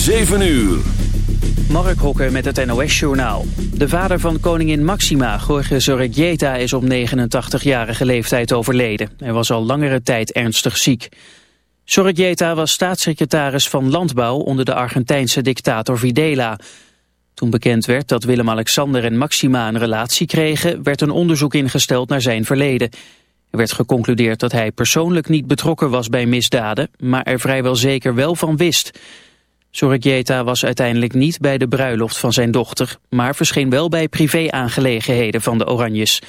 7 uur. Mark Hokker met het NOS-journaal. De vader van koningin Maxima, Jorge Zorregieta, is op 89-jarige leeftijd overleden. Hij was al langere tijd ernstig ziek. Zorregieta was staatssecretaris van Landbouw onder de Argentijnse dictator Videla. Toen bekend werd dat Willem-Alexander en Maxima een relatie kregen... werd een onderzoek ingesteld naar zijn verleden. Er werd geconcludeerd dat hij persoonlijk niet betrokken was bij misdaden... maar er vrijwel zeker wel van wist... Sorregieta was uiteindelijk niet bij de bruiloft van zijn dochter, maar verscheen wel bij privé-aangelegenheden van de Oranjes.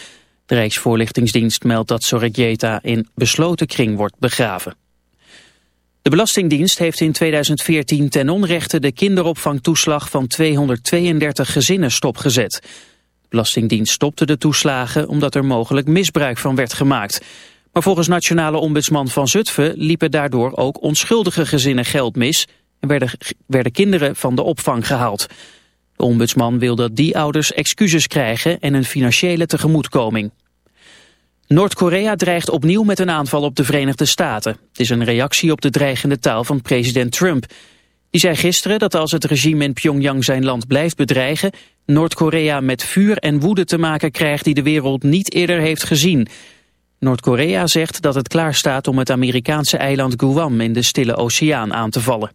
De Rijksvoorlichtingsdienst meldt dat Sorregieta in besloten kring wordt begraven. De Belastingdienst heeft in 2014 ten onrechte de kinderopvangtoeslag van 232 gezinnen stopgezet. De Belastingdienst stopte de toeslagen omdat er mogelijk misbruik van werd gemaakt. Maar volgens nationale ombudsman van Zutphen liepen daardoor ook onschuldige gezinnen geld mis en werden, werden kinderen van de opvang gehaald. De ombudsman wil dat die ouders excuses krijgen en een financiële tegemoetkoming. Noord-Korea dreigt opnieuw met een aanval op de Verenigde Staten. Het is een reactie op de dreigende taal van president Trump. Die zei gisteren dat als het regime in Pyongyang zijn land blijft bedreigen... Noord-Korea met vuur en woede te maken krijgt die de wereld niet eerder heeft gezien. Noord-Korea zegt dat het klaar staat om het Amerikaanse eiland Guam in de Stille Oceaan aan te vallen.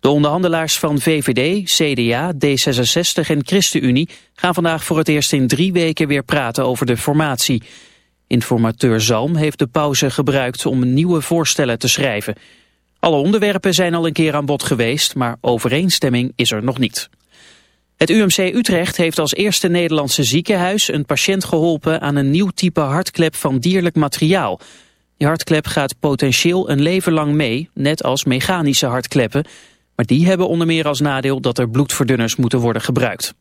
De onderhandelaars van VVD, CDA, D66 en ChristenUnie gaan vandaag voor het eerst in drie weken weer praten over de formatie. Informateur Zalm heeft de pauze gebruikt om nieuwe voorstellen te schrijven. Alle onderwerpen zijn al een keer aan bod geweest, maar overeenstemming is er nog niet. Het UMC Utrecht heeft als eerste Nederlandse ziekenhuis een patiënt geholpen aan een nieuw type hartklep van dierlijk materiaal. Die hartklep gaat potentieel een leven lang mee, net als mechanische hartkleppen. Maar die hebben onder meer als nadeel dat er bloedverdunners moeten worden gebruikt.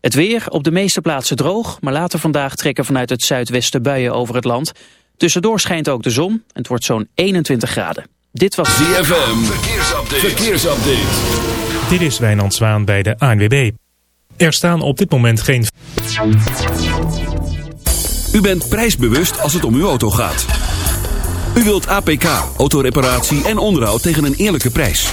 Het weer, op de meeste plaatsen droog, maar later vandaag trekken vanuit het zuidwesten buien over het land. Tussendoor schijnt ook de zon en het wordt zo'n 21 graden. Dit was ZFM, verkeersupdate. verkeersupdate. Dit is Wijnand Zwaan bij de ANWB. Er staan op dit moment geen... U bent prijsbewust als het om uw auto gaat. U wilt APK, autoreparatie en onderhoud tegen een eerlijke prijs.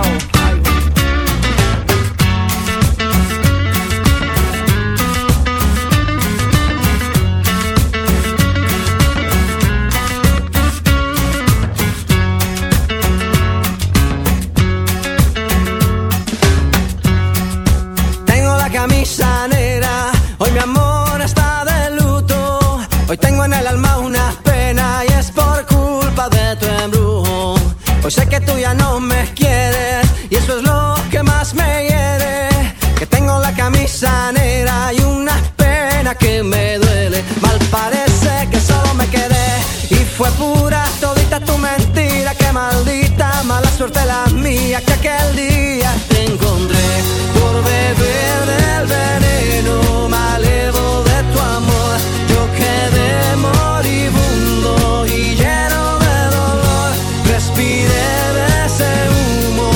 aquel día te encontré por beber del veneno, me alevo de tu amor. Yo quedé moribundo y lleno de dolor, respiré de ese humo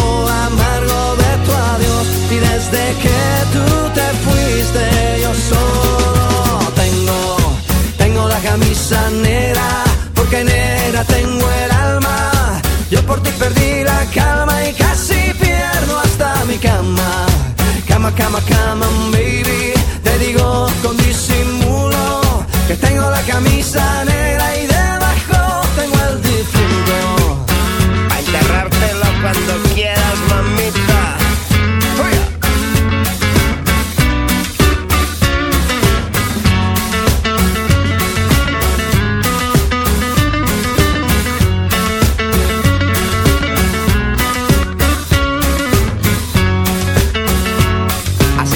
amargo de tu adiós. Y desde que tú te fuiste, yo solo tengo, tengo la camisa negra, porque negra tengo el alma. Yo por ti perdí come on baby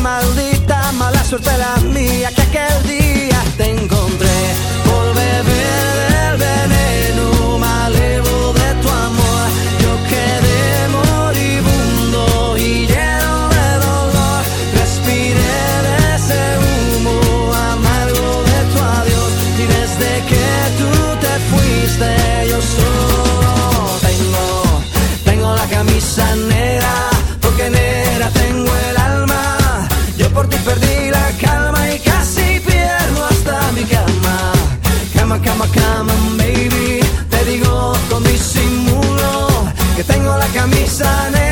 maldita mala suerte la mía que aquel día te encontré. camisa nera.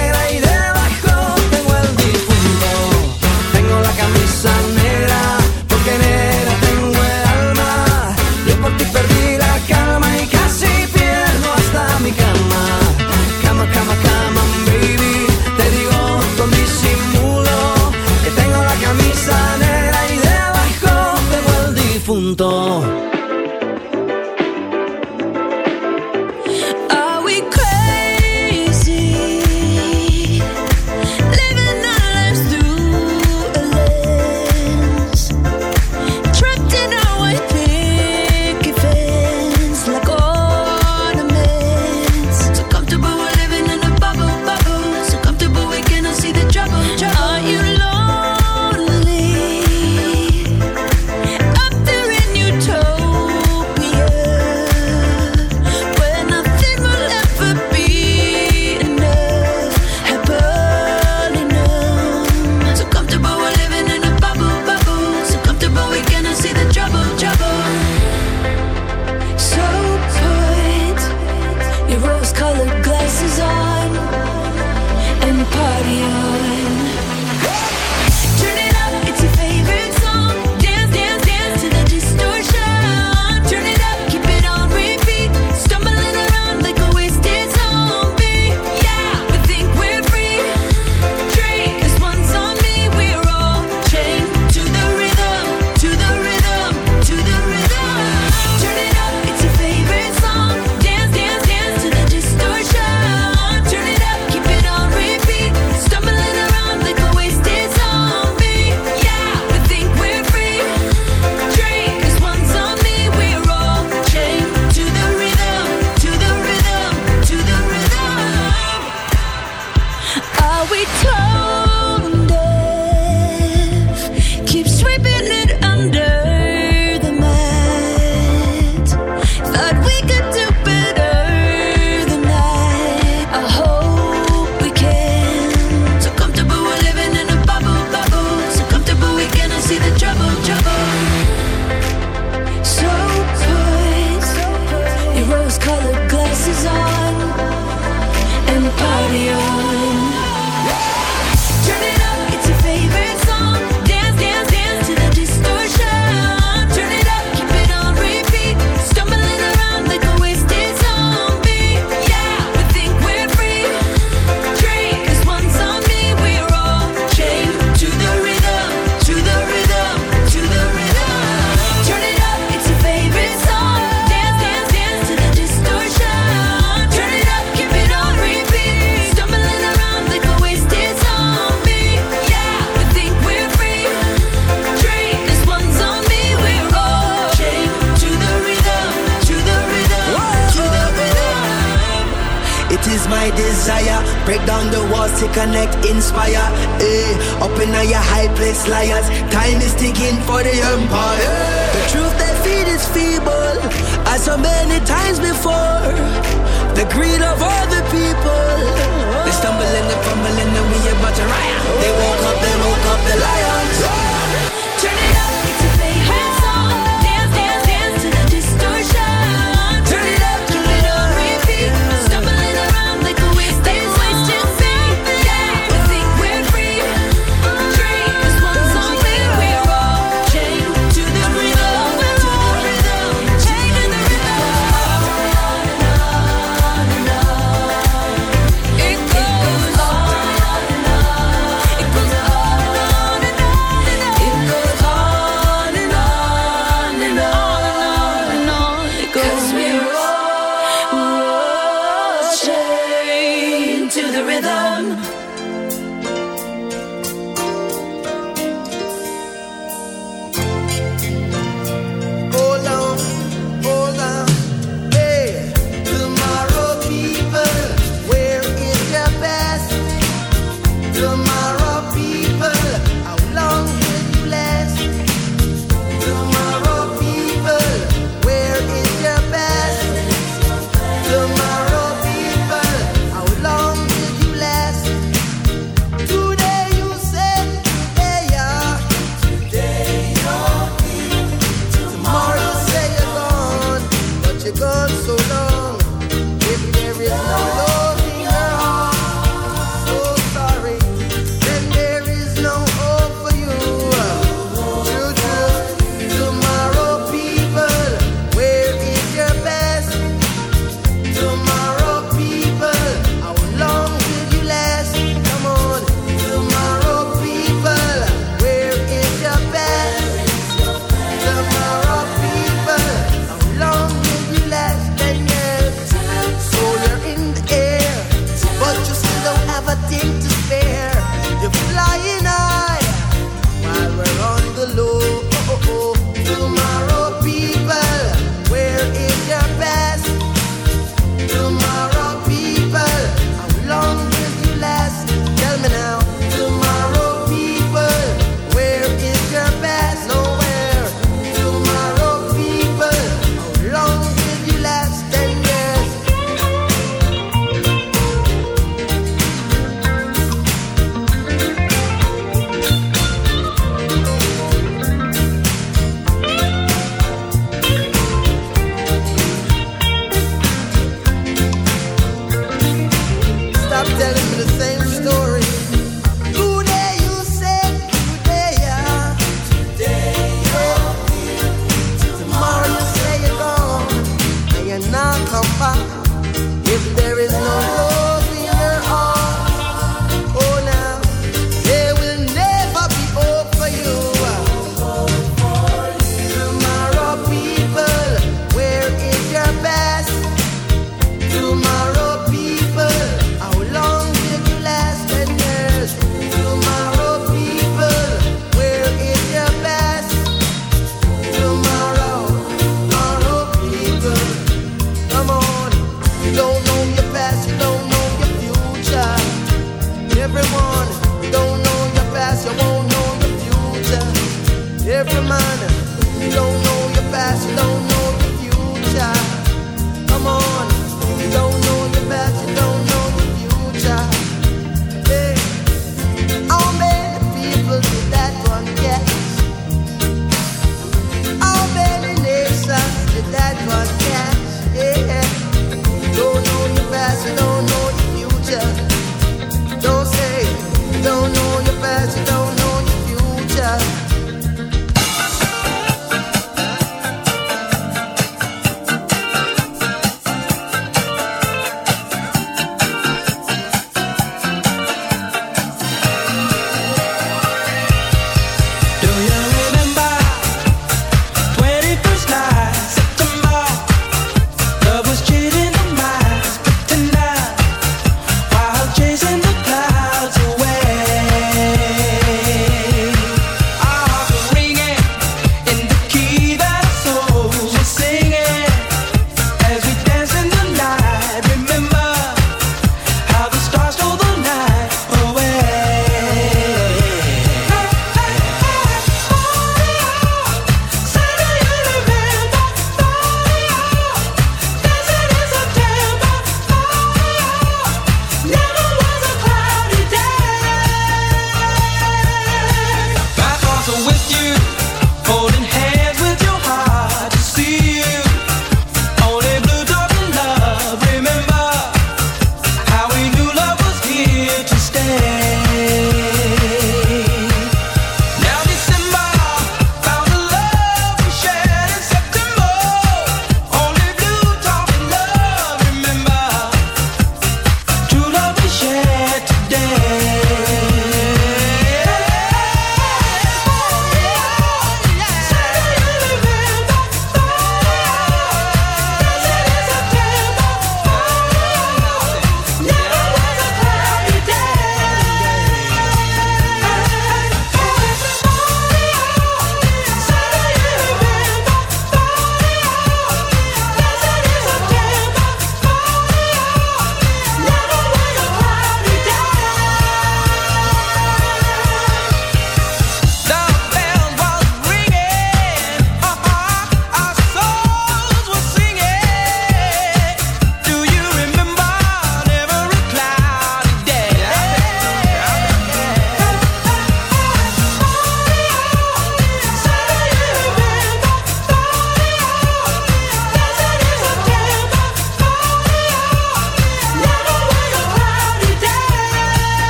High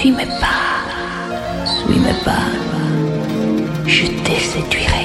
Suis-moi pas, suis-moi pas, je te séduirai.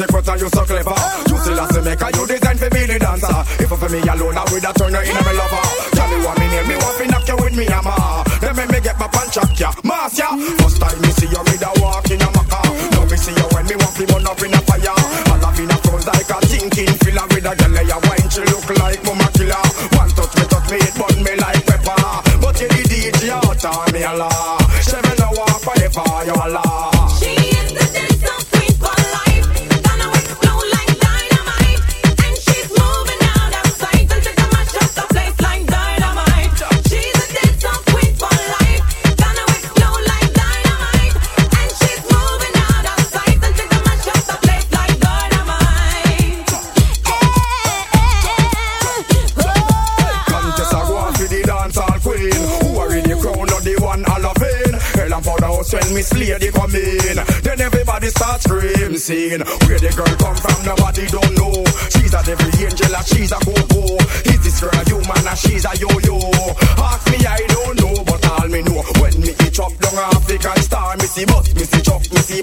romantic, but you so clever? You still have to make a you design for me the dancer. If for me alone, I would have turned you into my lover. Tell me what me name, me want to knock you with me hammer. Then me me get my punch up ya, mass ya. First time me see you, me da walk in a maca. Now me see you when me walk, me burn up in a fire. All love in a front like a thinking filler with a girl ya wine, she look like mama killer. One touch me, touch me, it burn me like pepper. But you the DJ out on me a la. Seven hour forever, you a la. insane. Where the girl come from, nobody don't know. She's a devil angel, and she's a go-go. Is this girl a human, and she's a yo-yo? Ask me, I don't know, but all me know. When me eat chop down African star, me see bust, me see chop, me see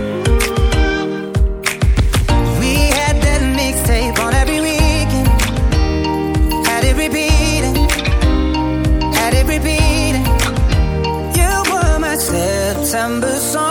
September song.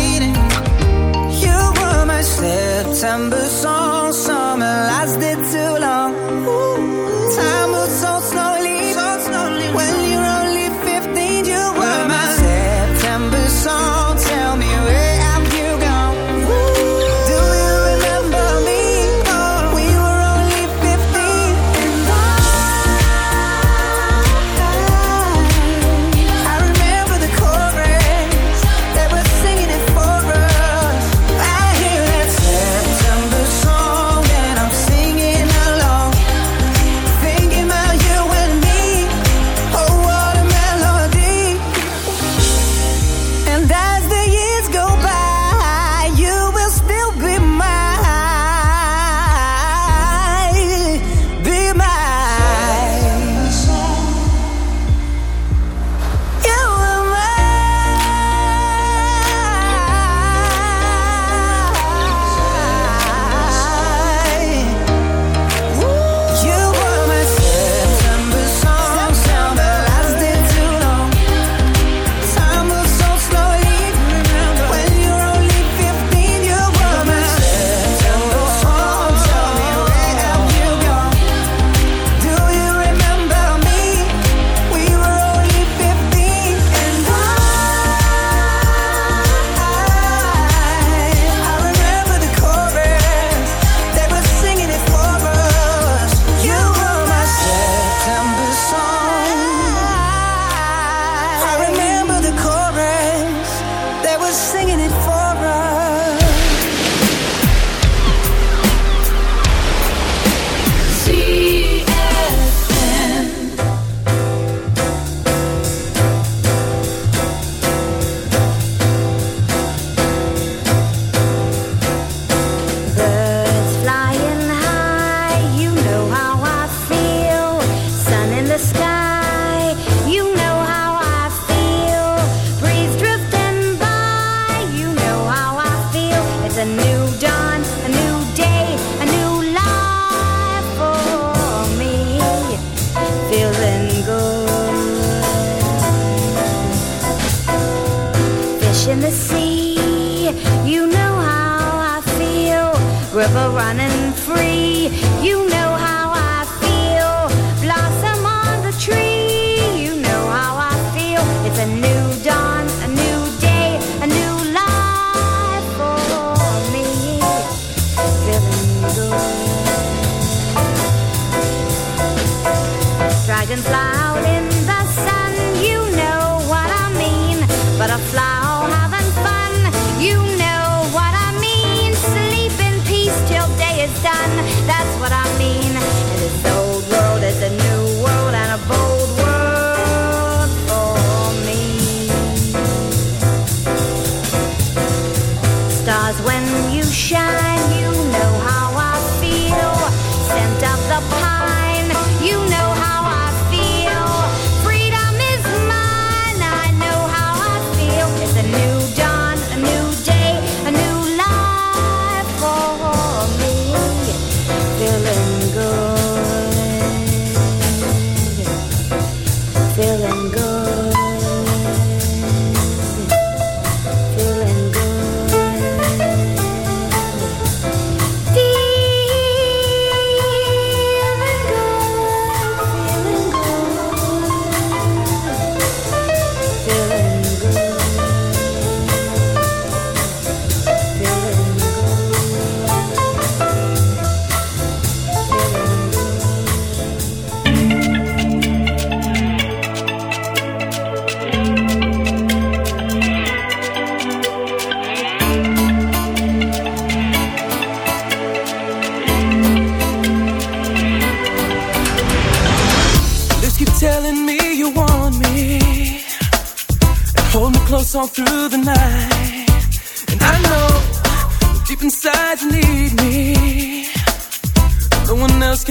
December song.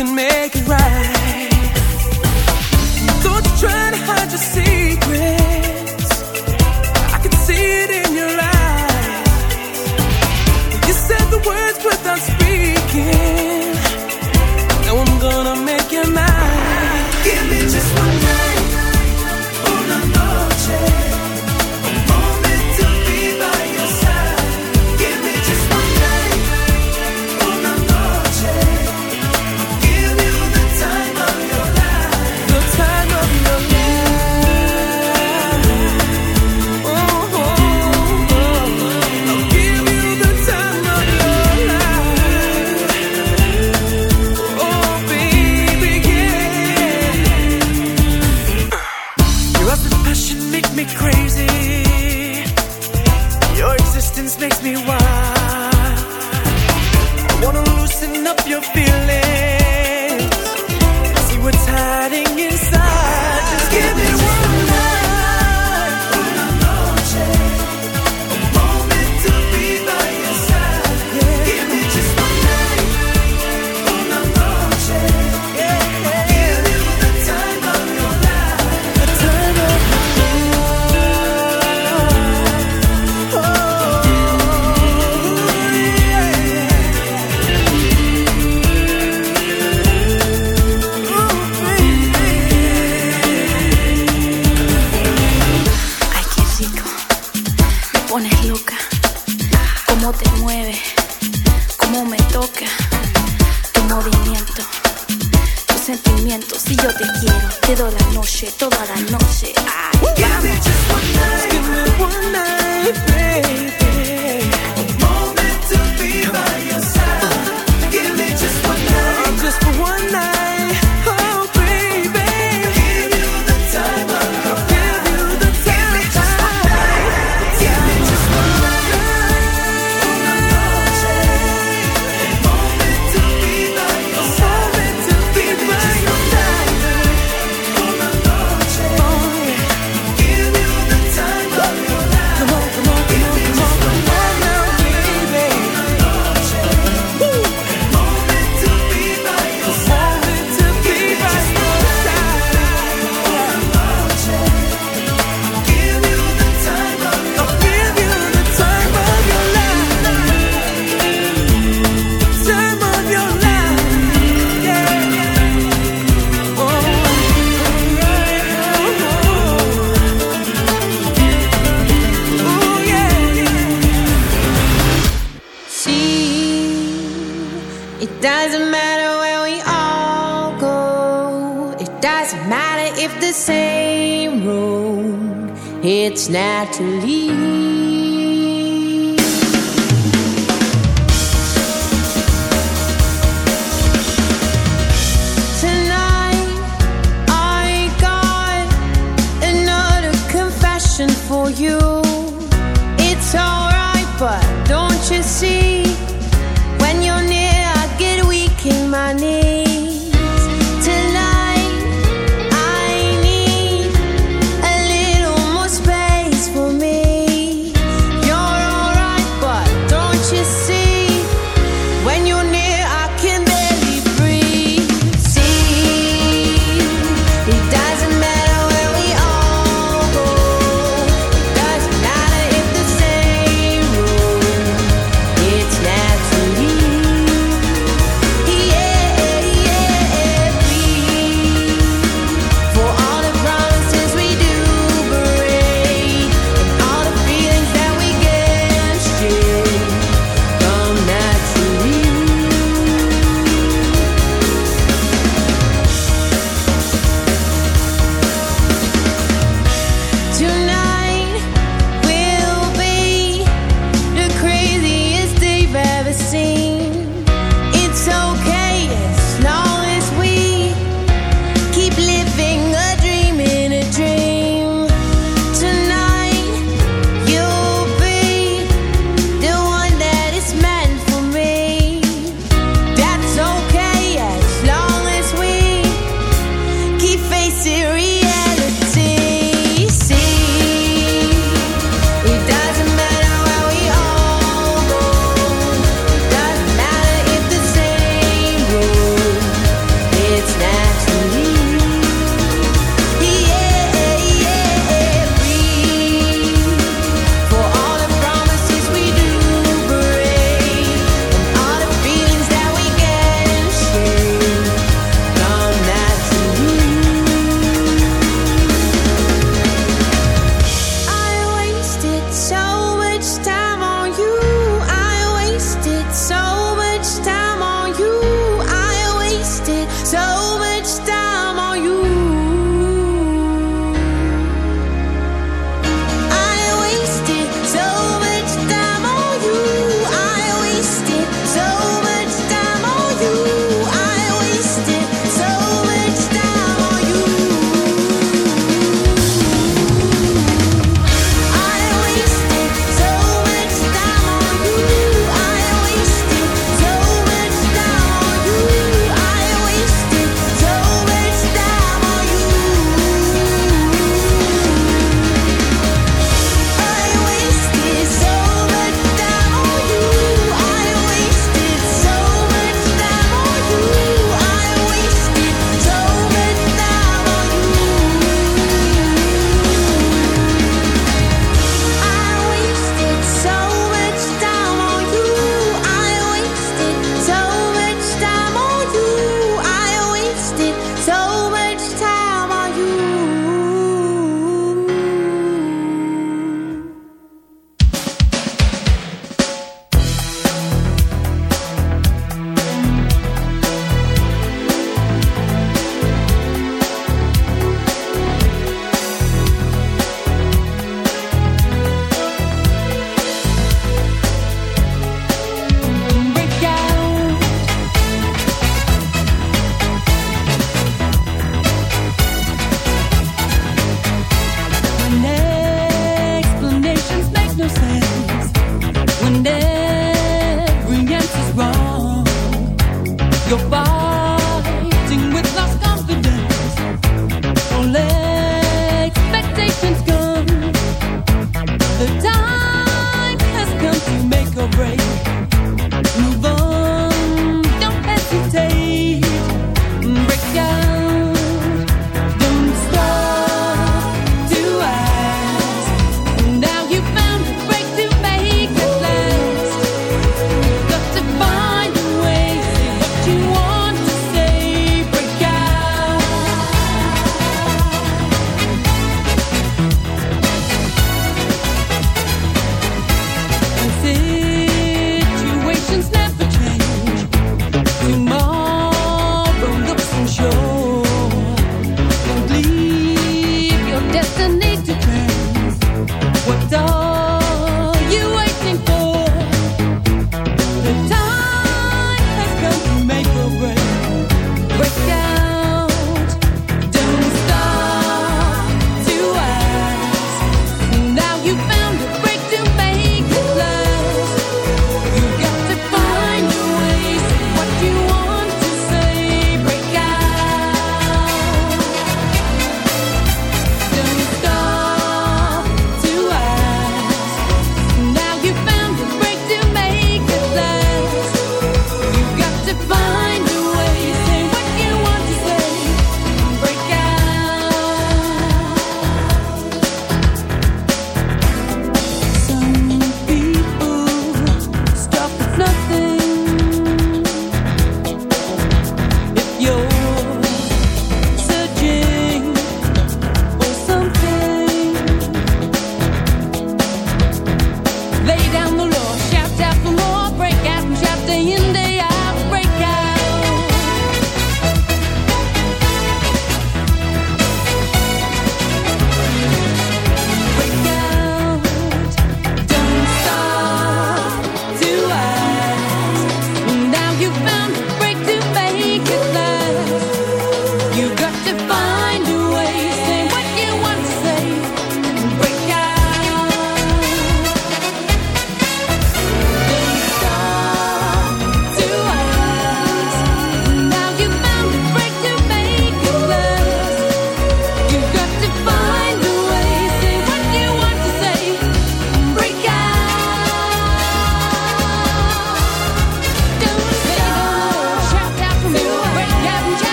can make doesn't matter if the same road, it's naturally.